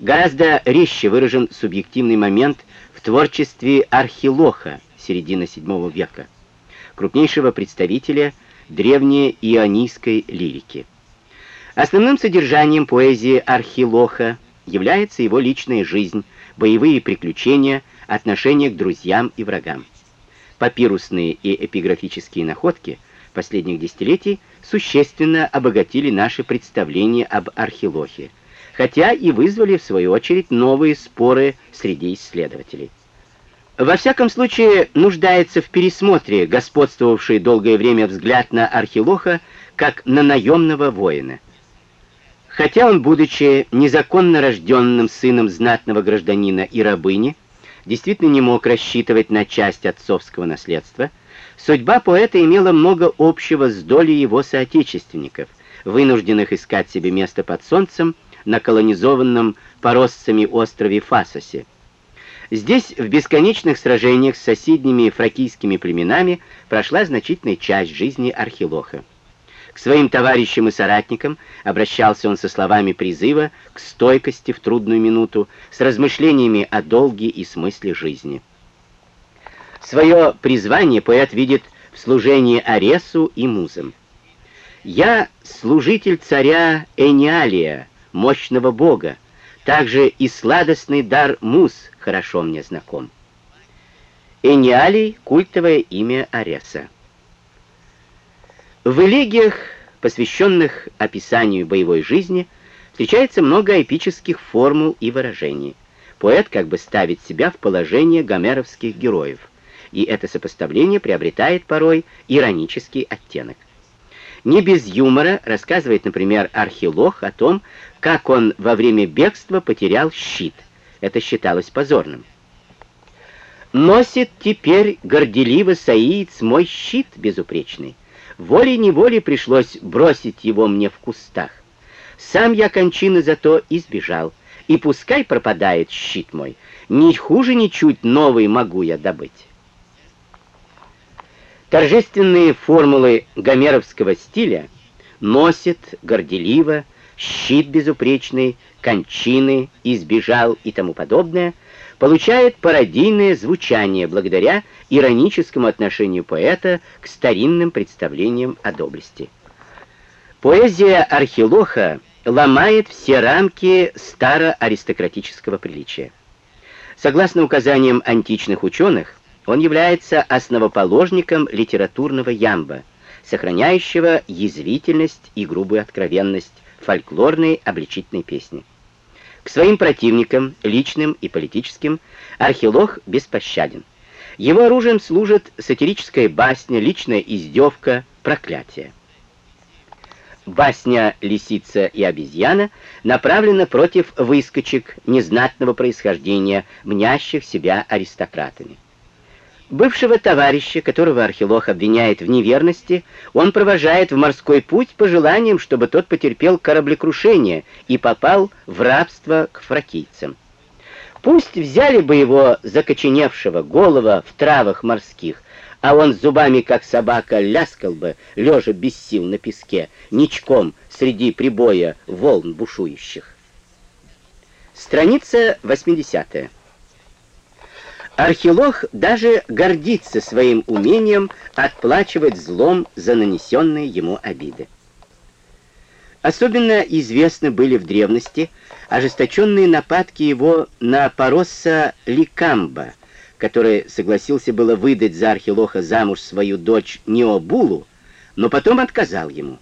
Гораздо резче выражен субъективный момент в творчестве Архилоха середины VII века, крупнейшего представителя древней ионийской лирики. Основным содержанием поэзии Архилоха является его личная жизнь, боевые приключения, отношения к друзьям и врагам. Папирусные и эпиграфические находки последних десятилетий существенно обогатили наши представления об Архилохе, хотя и вызвали, в свою очередь, новые споры среди исследователей. Во всяком случае, нуждается в пересмотре господствовавший долгое время взгляд на Архилоха как на наемного воина. Хотя он, будучи незаконно рожденным сыном знатного гражданина и рабыни, действительно не мог рассчитывать на часть отцовского наследства, судьба поэта имела много общего с долей его соотечественников, вынужденных искать себе место под солнцем на колонизованном поросцами острове Фасосе. Здесь в бесконечных сражениях с соседними фракийскими племенами прошла значительная часть жизни Архилоха. К своим товарищам и соратникам обращался он со словами призыва к стойкости в трудную минуту, с размышлениями о долге и смысле жизни. Свое призвание поэт видит в служении Аресу и музам. «Я служитель царя Эниалия, мощного бога, также и сладостный дар муз хорошо мне знаком». Эниалий — культовое имя Ареса. В элегиях, посвященных описанию боевой жизни, встречается много эпических формул и выражений. Поэт как бы ставит себя в положение гомеровских героев, и это сопоставление приобретает порой иронический оттенок. Не без юмора рассказывает, например, Архилох о том, как он во время бегства потерял щит. Это считалось позорным. «Носит теперь горделиво саиец мой щит безупречный. Волей-неволей пришлось бросить его мне в кустах. Сам я кончины зато избежал, и пускай пропадает щит мой, ни хуже ничуть новый могу я добыть. Торжественные формулы гомеровского стиля носит горделиво, щит безупречный, кончины, избежал и тому подобное, получает пародийное звучание благодаря ироническому отношению поэта к старинным представлениям о доблести. Поэзия Архилоха ломает все рамки староаристократического приличия. Согласно указаниям античных ученых, он является основоположником литературного ямба, сохраняющего язвительность и грубую откровенность фольклорной обличительной песни. К своим противникам, личным и политическим, Архилох беспощаден. Его оружием служит сатирическая басня, личная издевка, проклятие. Басня «Лисица и обезьяна» направлена против выскочек незнатного происхождения, мнящих себя аристократами. Бывшего товарища, которого Архилох обвиняет в неверности, он провожает в морской путь по желаниям, чтобы тот потерпел кораблекрушение и попал в рабство к фракийцам. Пусть взяли бы его закоченевшего голова в травах морских, а он зубами, как собака, ляскал бы, лежа без сил на песке, ничком среди прибоя волн бушующих. Страница 80 -я. Архилох даже гордится своим умением отплачивать злом за нанесенные ему обиды. Особенно известны были в древности ожесточенные нападки его на Поросса Ликамба, который согласился было выдать за Архилоха замуж свою дочь Необулу, но потом отказал ему.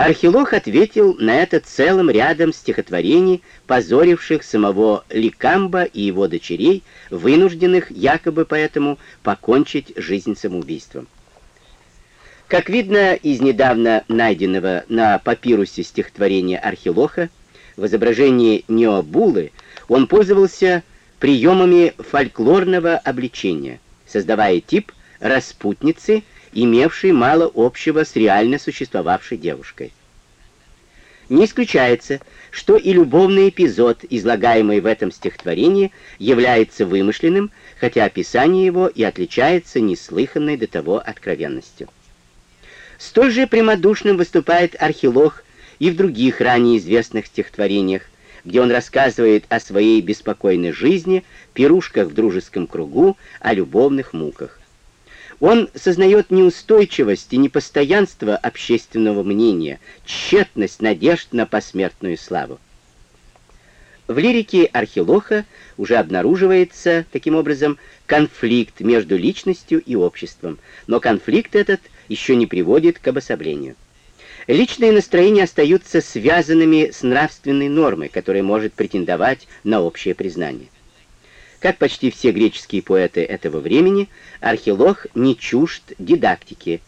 Архилох ответил на это целым рядом стихотворений, позоривших самого Ликамба и его дочерей, вынужденных якобы поэтому покончить жизнь самоубийством. Как видно из недавно найденного на папирусе стихотворения Архилоха, в изображении Необулы он пользовался приемами фольклорного обличения, создавая тип распутницы имевший мало общего с реально существовавшей девушкой. Не исключается, что и любовный эпизод, излагаемый в этом стихотворении, является вымышленным, хотя описание его и отличается неслыханной до того откровенностью. Столь же прямодушным выступает Архилох и в других ранее известных стихотворениях, где он рассказывает о своей беспокойной жизни, пирушках в дружеском кругу, о любовных муках. Он сознает неустойчивость и непостоянство общественного мнения, тщетность надежд на посмертную славу. В лирике Архилоха уже обнаруживается, таким образом, конфликт между личностью и обществом, но конфликт этот еще не приводит к обособлению. Личные настроения остаются связанными с нравственной нормой, которая может претендовать на общее признание. Как почти все греческие поэты этого времени, Архилох не чужд дидактики.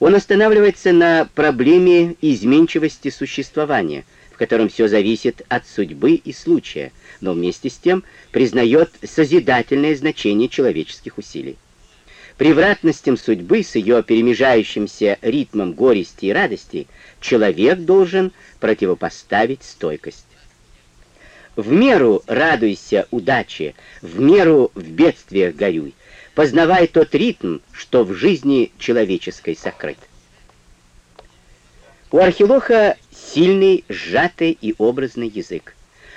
Он останавливается на проблеме изменчивости существования, в котором все зависит от судьбы и случая, но вместе с тем признает созидательное значение человеческих усилий. Превратностям судьбы с ее перемежающимся ритмом горести и радости человек должен противопоставить стойкость. В меру радуйся удаче, в меру в бедствиях горюй, познавай тот ритм, что в жизни человеческой сокрыт. У Архилоха сильный, сжатый и образный язык.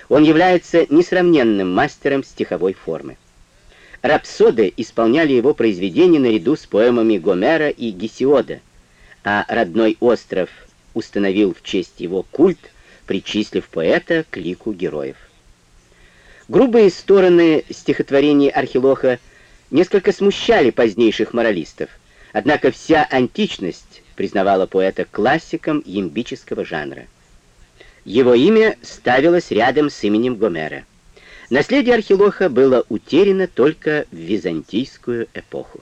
Он является несравненным мастером стиховой формы. Рапсоды исполняли его произведения наряду с поэмами Гомера и Гесиода, а родной остров установил в честь его культ, причислив поэта к лику героев. Грубые стороны стихотворений Архилоха несколько смущали позднейших моралистов, однако вся античность признавала поэта классиком ямбического жанра. Его имя ставилось рядом с именем Гомера. Наследие Архилоха было утеряно только в византийскую эпоху.